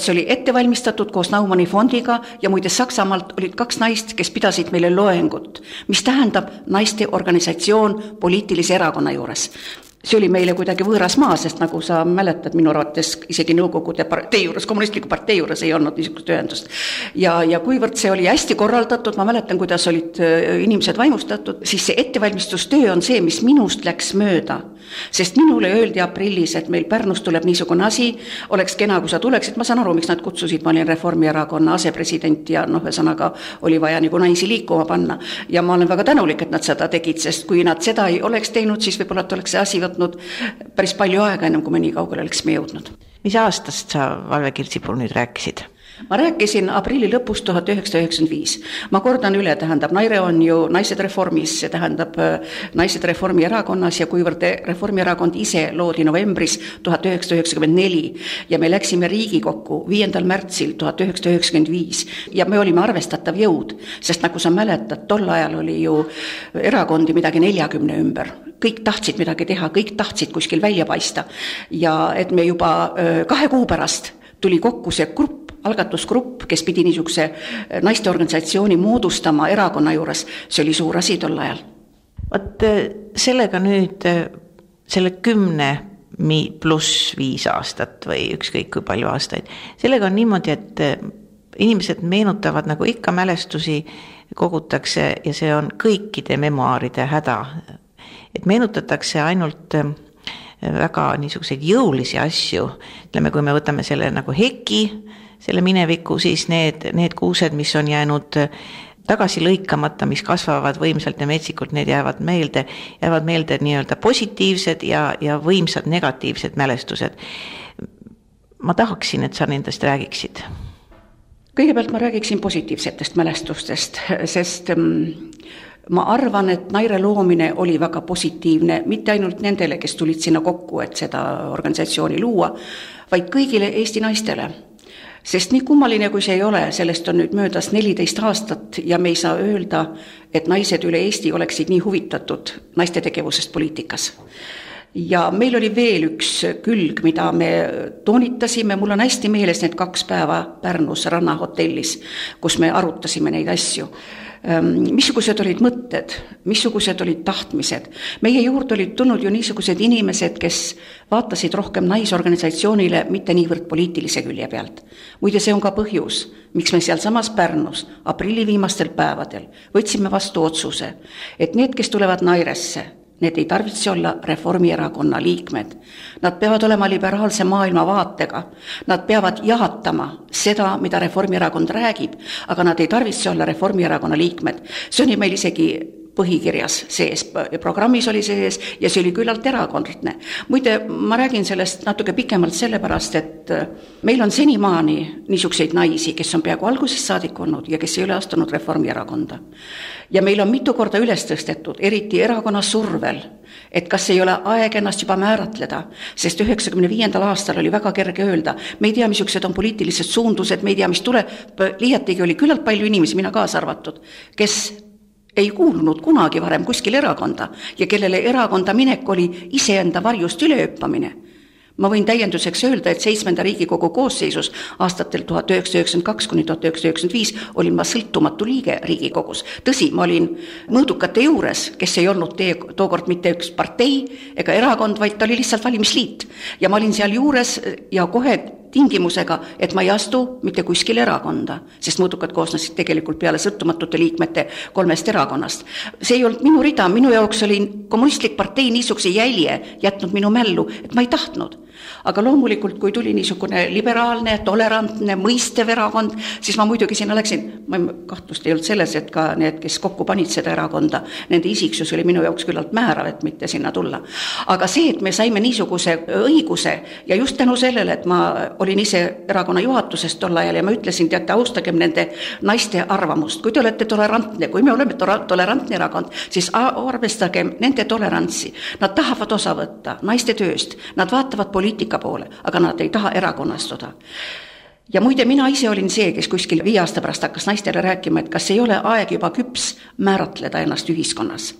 see oli ette valmistatud koos Naumanni fondiga ja muide Saksamaalt olid kaks naist, kes pidasid meile loengut, mis tähendab naiste organisatsioon poliitilise erakonna juures see oli meile kuidagi võõras maa, sest nagu sa mäletad, minu arvates isegi Nõukogude partei juures, kommunistliku partei juures ei olnud niisugust ühendust. ja, ja kuivõrd see oli hästi korraldatud, ma mäletan, kuidas olid äh, inimesed vaimustatud, siis see ettevalmistustöö on see, mis minust läks mööda sest minule öeldi aprillis, et meil Pärnus tuleb niisugune asi, oleks kena, kui sa tuleksid, ma saan aru, miks nad kutsusid, ma olin Reformierakonna asepresident ja noh, ühesõnaga oli vaja nagu naisi liikuma panna. ja ma olen väga tänulik, et nad seda tegid, sest kui nad seda ei oleks teinud, siis võib-olla oleks see asi võtnud päris palju aega, ennem kui me nii kaugele oleksime jõudnud. mis aastast sa Valve Kirtsipul nüüd rääkisid? Ma rääkisin aprilli lõpus tuhat üheksasada üheksakümmend viis. ma kordan üle, tähendab, Naire on ju Naised Reformis, see tähendab äh, Naised Reformierakonnas ja kuivõrd Reformierakond ise loodi novembris tuhat üheksasada üheksakümmend neli ja me läksime Riigikokku viiendal märtsil tuhat üheksasada üheksakümmend viis ja me olime arvestatav jõud, sest nagu sa mäletad, tol ajal oli ju erakondi midagi neljakümne ümber, kõik tahtsid midagi teha, kõik tahtsid kuskil välja paista ja et me juba äh, kahe kuu pärast tuli kokku see grupp, algatusgrupp, kes pidi niisuguse äh, naisteorganisatsiooni moodustama erakonna juures, see oli suur asi tol ajal. vot äh, sellega nüüd, äh, selle kümne mi-, pluss viis aastat või ükskõik kui palju aastaid, sellega on niimoodi, et inimesed meenutavad nagu ikka mälestusi, kogutakse ja see on kõikide memuaaride häda. et meenutatakse ainult väga niisuguseid jõulisi asju, ütleme, kui me võtame selle nagu heki, selle mineviku, siis need, need kuused, mis on jäänud tagasi lõikamata, mis kasvavad võimsalt ja metsikult, need jäävad meelde, jäävad meelde nii-öelda positiivsed ja, ja võimsad negatiivsed mälestused. ma tahaksin, et sa nendest räägiksid. kõigepealt ma räägiksin positiivsetest mälestustest, sest mm, ma arvan, et Naire loomine oli väga positiivne, mitte ainult nendele, kes tulid sinna kokku, et seda organisatsiooni luua, vaid kõigile Eesti naistele. Sest nii kummaline, kui see ei ole, sellest on nüüd möödas neliteist aastat ja me ei saa öelda, et naised üle Eesti oleksid nii huvitatud naiste tegevusest poliitikas. Ja meil oli veel üks külg, mida me toonitasime, mul on hästi meeles need kaks päeva Pärnus Rannahotellis, kus me arutasime neid asju missugused olid mõtted, missugused olid tahtmised. meie juurde olid tulnud ju niisugused inimesed, kes vaatasid rohkem naisorganisatsioonile mitte niivõrd poliitilise külje pealt. muide, see on ka põhjus, miks me sealsamas Pärnus aprilli viimastel päevadel võtsime vastu otsuse, et need, kes tulevad Nairesse, Need ei tarvitse olla Reformierakonna liikmed. Nad peavad olema liberaalse maailmavaatega. Nad peavad jahatama seda, mida Reformierakond räägib, aga nad ei tarvitse olla Reformierakonna liikmed. see oli meil isegi põhikirjas sees, programmis oli sees ja see oli küllalt erakordne. muide, ma räägin sellest natuke pikemalt sellepärast, et äh, meil on senimaani niisuguseid naisi, kes on peaaegu algusest saadik olnud ja kes ei ole astunud Reformierakonda. ja meil on mitu korda üles tõstetud, eriti erakonna survel, et kas ei ole aeg ennast juba määratleda, sest üheksakümne viiendal aastal oli väga kerge öelda, me ei tea, missugused on poliitilised suundused, me ei tea, mis tuleb, liiatigi oli küllalt palju inimesi, mina kaasa arvatud, kes ei kuulunud kunagi varem kuskile erakonda ja kellele erakonda minek oli iseenda varjust ülehüppamine. ma võin täienduseks öelda, et seitsmenda Riigikogu koosseisus aastatel tuhat üheksasada üheksakümmend kaks kuni tuhat üheksasada üheksakümmend viis olin ma sõltumatu liige Riigikogus. tõsi, ma olin mõõdukate juures, kes ei olnud teie, tookord mitte üks partei ega erakond, vaid ta oli lihtsalt valimisliit. ja ma olin seal juures ja kohe tingimusega, et ma ei astu mitte kuskile erakonda, sest mõõdukad koosnesid tegelikult peale sõltumatute liikmete kolmest erakonnast. see ei olnud minu rida, minu jaoks oli kommunistlik partei niisuguse jälje jätnud minu mällu, et ma ei tahtnud aga loomulikult, kui tuli niisugune liberaalne, tolerantne, mõistev erakond, siis ma muidugi sinna läksin, ma kahtlust ei olnud selles, et ka need, kes kokku panid seda erakonda, nende isiksus oli minu jaoks küllalt määrav, et mitte sinna tulla. aga see, et me saime niisuguse õiguse ja just tänu sellele, et ma olin ise erakonna juhatuses tol ajal ja ma ütlesin, teate, austagem nende naiste arvamust, kui te olete tolerantne, kui me oleme tolerantne erakond, siis arvestagem nende tolerantsi. Nad tahavad osa võtta naiste tööst, nad vaatavad poliitika poliitika poole, aga nad ei taha erakonnastuda. ja muide, mina ise olin see, kes kuskil viie aasta pärast hakkas naistele rääkima, et kas ei ole aeg juba küps määratleda ennast ühiskonnas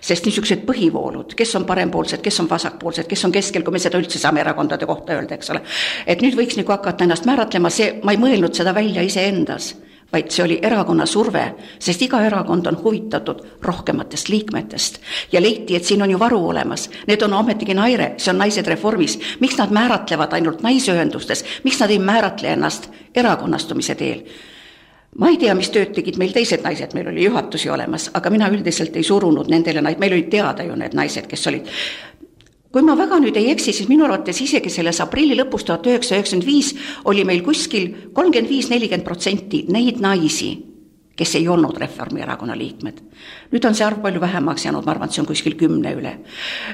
sest niisugused põhivoolud, kes on parempoolsed, kes on vasakpoolsed, kes on keskel, kui me seda üldse saame erakondade kohta öelda, eks ole. et nüüd võiks nagu hakata ennast määratlema, see, ma ei mõelnud seda välja iseendas vaid see oli erakonna surve, sest iga erakond on huvitatud rohkematest liikmetest. ja leiti, et siin on ju varu olemas, need on ometigi Naire, see on Naised Reformis, miks nad määratlevad ainult naisühendustes, miks nad ei määratle ennast erakonnastumise teel? ma ei tea, mis tööd tegid meil teised naised, meil oli juhatusi olemas, aga mina üldiselt ei surunud nendele meil olid teada ju need naised, kes olid kui ma väga nüüd ei eksi, siis minu arvates isegi selles aprilli lõpus tuhat üheksasada üheksakümmend viis oli meil kuskil kolmkümmend viis, nelikümmend protsenti neid naisi kes ei olnud Reformierakonna liikmed. nüüd on see arv palju vähemaks jäänud, ma arvan, et see on kuskil kümne üle.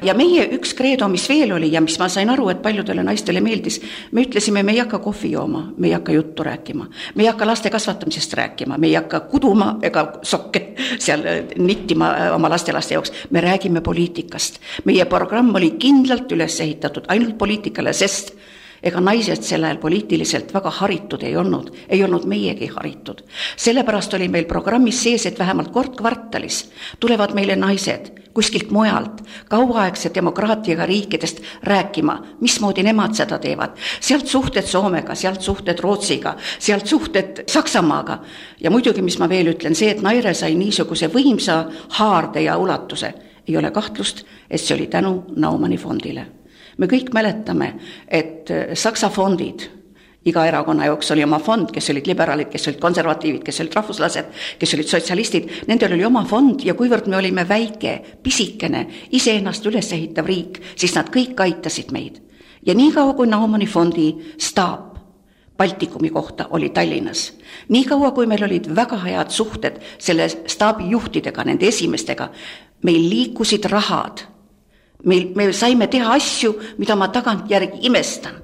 ja meie üks kreedo, mis veel oli ja mis ma sain aru, et paljudele naistele meeldis, me ütlesime, me ei hakka kohvi jooma, me ei hakka juttu rääkima, me ei hakka laste kasvatamisest rääkima, me ei hakka kuduma ega sokke seal nittima oma lastelaste jaoks, me räägime poliitikast. meie programm oli kindlalt üles ehitatud ainult poliitikale, sest ega naised sel ajal poliitiliselt väga haritud ei olnud, ei olnud meiegi haritud. sellepärast oli meil programmis sees, et vähemalt kord kvartalis tulevad meile naised kuskilt mujalt, kauaaegse demokraatiaga riikidest rääkima, mismoodi nemad seda teevad. sealt suhted Soomega, sealt suhted Rootsiga, sealt suhted Saksamaaga. ja muidugi, mis ma veel ütlen, see, et Naire sai niisuguse võimsa haarde ja ulatuse, ei ole kahtlust, et see oli tänu Naumani fondile me kõik mäletame, et äh, Saksa fondid, iga erakonna jaoks oli oma fond, kes olid liberaalid, kes olid konservatiivid, kes olid rahvuslased, kes olid sotsialistid, nendel oli oma fond ja kuivõrd me olime väike, pisikene, iseennast üles ehitav riik, siis nad kõik aitasid meid. ja niikaua, kui Naumani fondi staap Baltikumi kohta oli Tallinnas. niikaua, kui meil olid väga head suhted selle staabi juhtidega, nende esimestega, meil liikusid rahad meil, me saime teha asju, mida ma tagantjärgi imestan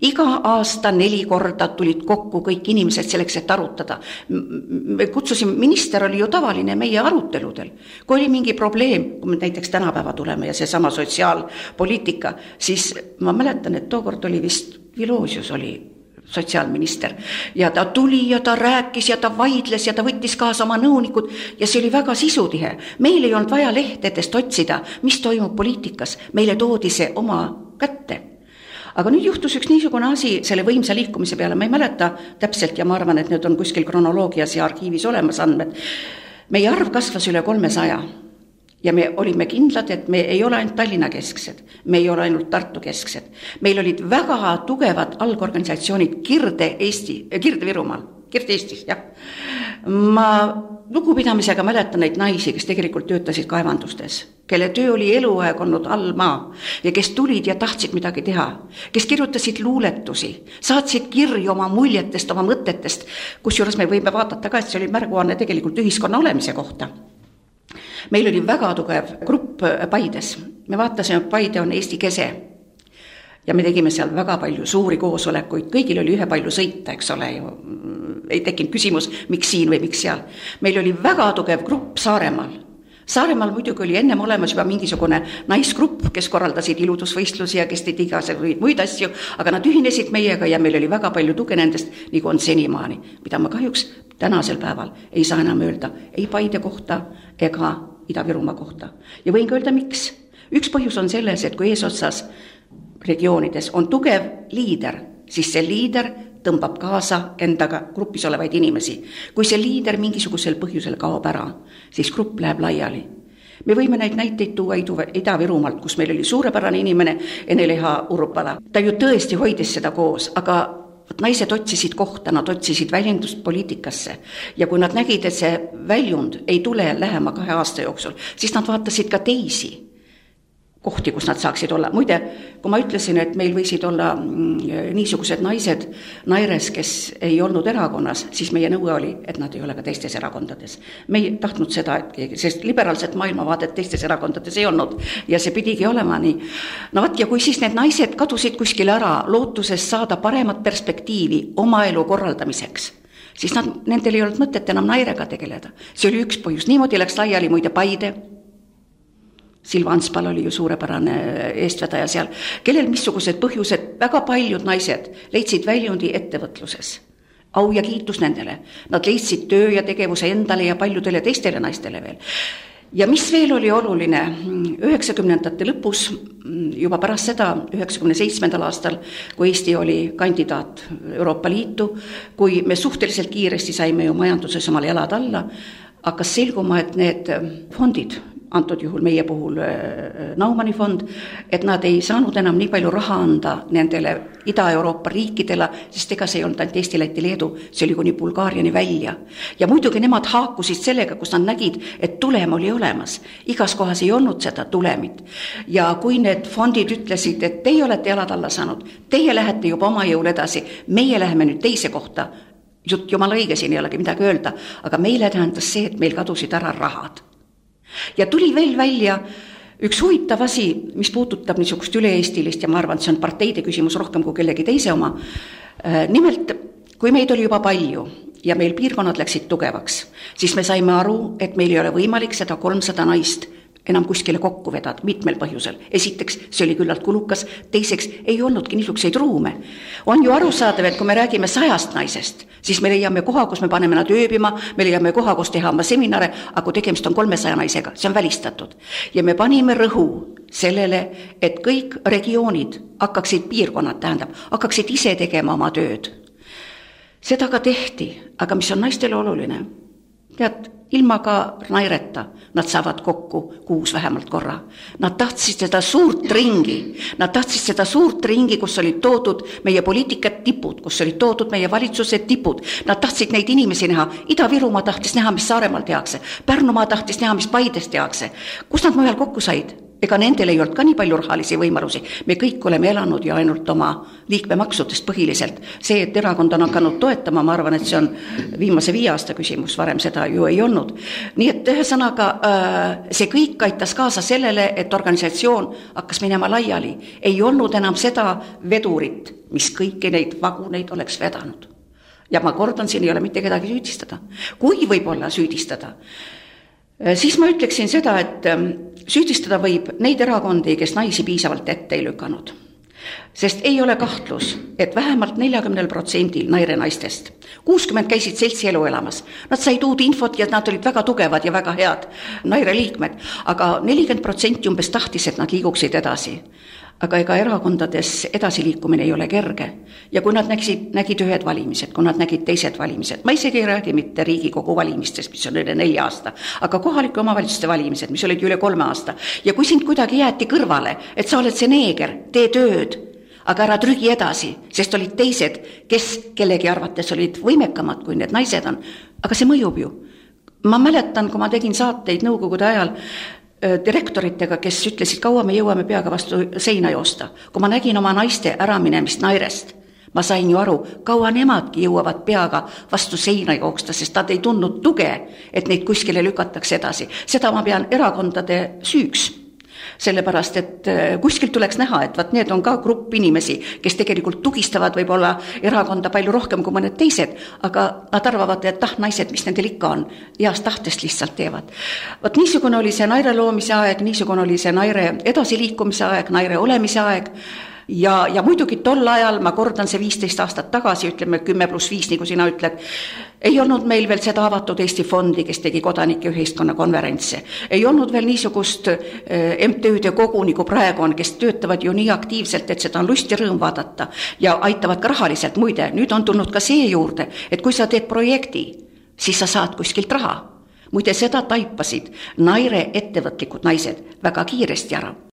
iga aasta neli korda tulid kokku kõik inimesed selleks, et arutada. me kutsusime, minister oli ju tavaline meie aruteludel. kui oli mingi probleem, kui me näiteks tänapäeva tuleme ja seesama sotsiaalpoliitika, siis ma mäletan, et tookord oli vist Vilosius oli sotsiaalminister. ja ta tuli ja ta rääkis ja ta vaidles ja ta võttis kaasa oma nõunikud ja see oli väga sisutihe. meil ei olnud vaja lehtedest otsida, mis toimub poliitikas, meile toodi see oma kätte aga nüüd juhtus üks niisugune asi selle võimsa liikumise peale, ma ei mäleta täpselt ja ma arvan, et need on kuskil kronoloogias ja arhiivis olemas andmed. meie arv kasvas üle kolmesaja ja me olime kindlad, et me ei ole ainult Tallinna kesksed, me ei ole ainult Tartu kesksed. meil olid väga tugevad algorganisatsioonid Kirde-Eesti, Kirde-Virumaal, Kirde-Eestis, jah. ma lugupidamisega mäletan neid naisi, kes tegelikult töötasid kaevandustes, kelle töö oli eluaeg olnud all maa ja kes tulid ja tahtsid midagi teha, kes kirjutasid luuletusi, saatsid kirju oma muljetest, oma mõtetest, kusjuures me võime vaadata ka, et see oli märguanne tegelikult ühiskonna olemise kohta meil oli väga tugev grupp Paides, me vaatasime, Paide on Eesti kese. ja me tegime seal väga palju suuri koosolekuid, kõigil oli ühepalju sõita, eks ole ju. ei tekkinud küsimus, miks siin või miks seal. meil oli väga tugev grupp Saaremaal Saaremaal muidugi oli ennem olemas juba mingisugune naisgrupp, kes korraldasid iludusvõistlusi ja kes tegid igasuguseid muid asju, aga nad ühinesid meiega ja meil oli väga palju tuge nendest, nagu on senimaani, mida ma kahjuks tänasel päeval ei saa enam öelda ei Paide kohta ega Ida-Virumaa kohta. ja võin ka öelda, miks. üks põhjus on selles, et kui eesotsas regioonides on tugev liider, siis see liider tõmbab kaasa endaga grupis olevaid inimesi. kui see liider mingisugusel põhjusel kaob ära, siis grupp läheb laiali me võime neid näiteid tuua Ida-Virumaalt, kus meil oli suurepärane inimene Ene-Leha Urupala. ta ju tõesti hoidis seda koos, aga naised otsisid kohta, nad otsisid väljendust poliitikasse. ja kui nad nägid, et see väljund ei tule lähema kahe aasta jooksul, siis nad vaatasid ka teisi kohti, kus nad saaksid olla, muide, kui ma ütlesin, et meil võisid olla mm, niisugused naised Naires, kes ei olnud erakonnas, siis meie nõue oli, et nad ei ole ka teistes erakondades. me ei tahtnud seda, et keegi, sest liberaalset maailmavaadet teistes erakondades ei olnud ja see pidigi olema nii. no vot, ja kui siis need naised kadusid kuskile ära, lootuses saada paremat perspektiivi oma elu korraldamiseks siis nad, nendel ei olnud mõtet enam Nairega tegeleda. see oli üks põhjus, niimoodi läks laiali muide Paide Silva Anspal oli ju suurepärane eestvedaja seal, kellel missugused põhjused, väga paljud naised leidsid väljundi ettevõtluses. au ja kiitus nendele, nad leidsid töö ja tegevuse endale ja paljudele teistele naistele veel. Ja mis veel oli oluline, üheksakümnendate lõpus, juba pärast seda, üheksakümne seitsmendal aastal, kui Eesti oli kandidaat Euroopa Liitu, kui me suhteliselt kiiresti saime ju majanduses omale jalad alla, hakkas selguma, et need fondid, antud juhul meie puhul äh, Naumani fond, et nad ei saanud enam nii palju raha anda nendele Ida-Euroopa riikidele, sest ega see ei olnud ainult Eesti, Läti, Leedu, see oli kuni Bulgaariani välja. ja muidugi nemad haakusid sellega, kus nad nägid, et tulem oli olemas. igas kohas ei olnud seda tulemit. ja kui need fondid ütlesid, et teie olete jalad alla saanud, teie lähete juba oma jõul edasi, meie läheme nüüd teise kohta, jutt jumala õige, siin ei olegi midagi öelda, aga meile tähendas see, et meil kadusid ära rahad ja tuli veel välja üks huvitav asi, mis puudutab niisugust üle-eestilist ja ma arvan, et see on parteide küsimus rohkem kui kellegi teise oma. Äh, nimelt, kui meid oli juba palju ja meil piirkonnad läksid tugevaks, siis me saime aru, et meil ei ole võimalik seda kolmsada naist enam kuskile kokku vedada mitmel põhjusel. esiteks, see oli küllalt kulukas, teiseks ei olnudki niisuguseid ruume. on ju arusaadav, et kui me räägime sajast naisest, siis me leiame koha, kus me paneme nad ööbima, me leiame koha, kus teha oma seminare, aga kui tegemist on kolmesaja naisega, see on välistatud. ja me panime rõhu sellele, et kõik regioonid hakkaksid, piirkonnad tähendab, hakkaksid ise tegema oma tööd. seda ka tehti, aga mis on naistele oluline, tead, ilma ka naereta, nad saavad kokku kuus vähemalt korra. Nad tahtsid seda suurt ringi, nad tahtsid seda suurt ringi, kus olid toodud meie poliitika tipud, kus olid toodud meie valitsuse tipud. Nad tahtsid neid inimesi näha, Ida-Virumaa tahtis näha, mis Saaremaal tehakse, Pärnumaa tahtis näha, mis Paides tehakse. kus nad mujal kokku said? Ega nendel ei olnud ka nii palju rahalisi võimalusi, me kõik oleme elanud ju ainult oma liikmemaksudest põhiliselt. see, et erakond on hakanud toetama, ma arvan, et see on viimase viie aasta küsimus, varem seda ju ei olnud. nii et ühesõnaga, äh, see kõik aitas kaasa sellele, et organisatsioon hakkas minema laiali. ei olnud enam seda vedurit, mis kõiki neid vaguneid oleks vedanud. ja ma kordan, siin ei ole mitte kedagi süüdistada. kui võib-olla süüdistada, Äh, siis ma ütleksin seda, et ähm, süüdistada võib neid erakondi, kes naisi piisavalt ette ei lükanud. sest ei ole kahtlus, et vähemalt neljakümnel protsendil Naire naistest, kuuskümmend käisid seltsi elu elamas, nad said uut infot ja nad olid väga tugevad ja väga head Naire liikmed aga, aga nelikümmend protsenti umbes tahtis, et nad liiguksid edasi aga ega erakondades edasiliikumine ei ole kerge. ja kui nad nägid, nägid ühed valimised, kui nad nägid teised valimised, ma isegi ei räägi mitte Riigikogu valimistest, mis on üle nelja aasta, aga kohalike omavalitsuste valimised, mis olid üle kolme aasta. ja kui sind kuidagi jäeti kõrvale, et sa oled see neeger, tee tööd, aga ära trügi edasi, sest olid teised, kes kellegi arvates olid võimekamad, kui need naised on, aga see mõjub ju ma mäletan, kui ma tegin saateid Nõukogude ajal, direktoritega, kes ütlesid, kaua me jõuame peaga vastu seina joosta. kui ma nägin oma naiste äraminemist Nairest, ma sain ju aru, kaua nemadki jõuavad peaga vastu seina jooksta, sest nad ei tundnud tuge, et neid kuskile lükatakse edasi. seda ma pean erakondade süüks sellepärast et äh, kuskilt tuleks näha, et vot need on ka grupp inimesi, kes tegelikult tugistavad võib-olla erakonda palju rohkem kui mõned teised, aga nad arvavad, et ah, naised, mis nendel ikka on, heast tahtest lihtsalt teevad. vot niisugune oli see Naire loomise aeg, niisugune oli see Naire edasiliikumise aeg, Naire olemise aeg ja, ja muidugi tol ajal, ma kordan, see viisteist aastat tagasi, ütleme kümme pluss viis, nagu sina ütled, ei olnud meil veel seda avatud Eesti fondi, kes tegi kodanike ühiskonna konverentse. ei olnud veel niisugust äh, MTÜ-de kogu, nagu praegu on, kes töötavad ju nii aktiivselt, et seda on lust ja rõõm vaadata. ja aitavad ka rahaliselt, muide, nüüd on tulnud ka see juurde, et kui sa teed projekti, siis sa saad kuskilt raha muide, seda taipasid Naire ettevõtlikud naised väga kiiresti ära